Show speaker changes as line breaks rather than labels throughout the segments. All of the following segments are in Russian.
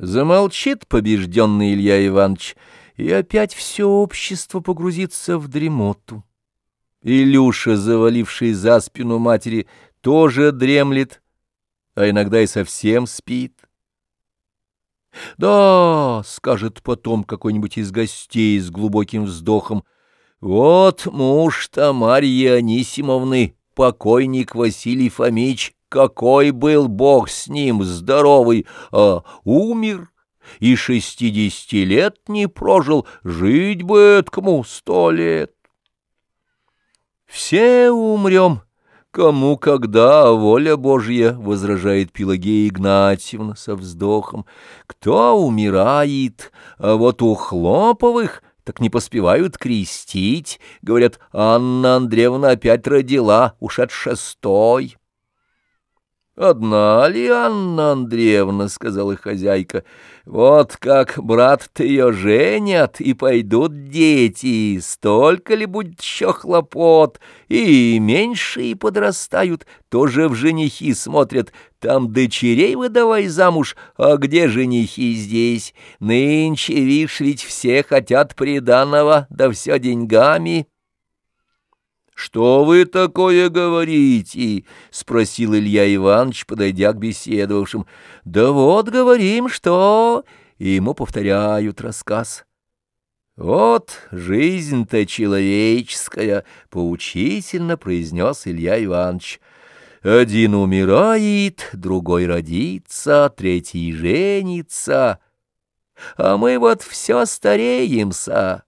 Замолчит побежденный Илья Иванович, и опять все общество погрузится в дремоту. Илюша, заваливший за спину матери, тоже дремлет, а иногда и совсем спит. «Да», — скажет потом какой-нибудь из гостей с глубоким вздохом, — «вот муж-то Марьи Анисимовны, покойник Василий Фомич, какой был бог с ним, здоровый, а умер, и шестидесяти лет не прожил, жить бы эткому сто лет. Все умрем, кому когда, воля Божья, — возражает Пелагея Игнатьевна со вздохом. Кто умирает, а вот у Хлоповых — так не поспевают крестить. Говорят, Анна Андреевна опять родила, уж от шестой. «Одна ли Анна Андреевна?» — сказала хозяйка. «Вот как брат-то ее женят, и пойдут дети, столько ли будет еще хлопот, и меньшие подрастают, тоже в женихи смотрят, там дочерей выдавай замуж, а где женихи здесь? Нынче, видишь, ведь все хотят приданого, да все деньгами». «Что вы такое говорите?» — спросил Илья Иванович, подойдя к беседовавшим. «Да вот говорим, что...» И ему повторяют рассказ. «Вот жизнь-то человеческая», — поучительно произнес Илья Иванович. «Один умирает, другой родится, третий женится, а мы вот все стареемся».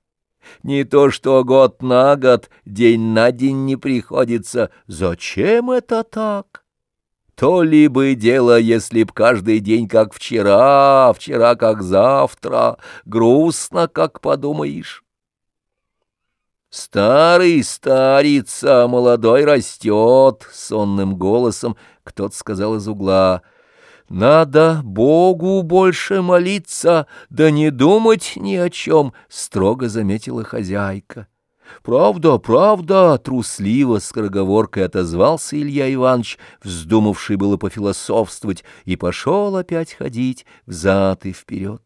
Не то что год на год, день на день не приходится. Зачем это так? То ли бы дело, если б каждый день как вчера, вчера как завтра, грустно, как подумаешь. Старый старится, молодой растет, — сонным голосом кто-то сказал из угла — «Надо Богу больше молиться, да не думать ни о чем», — строго заметила хозяйка. «Правда, правда!» — трусливо скороговоркой отозвался Илья Иванович, вздумавший было пофилософствовать, и пошел опять ходить взад и вперед.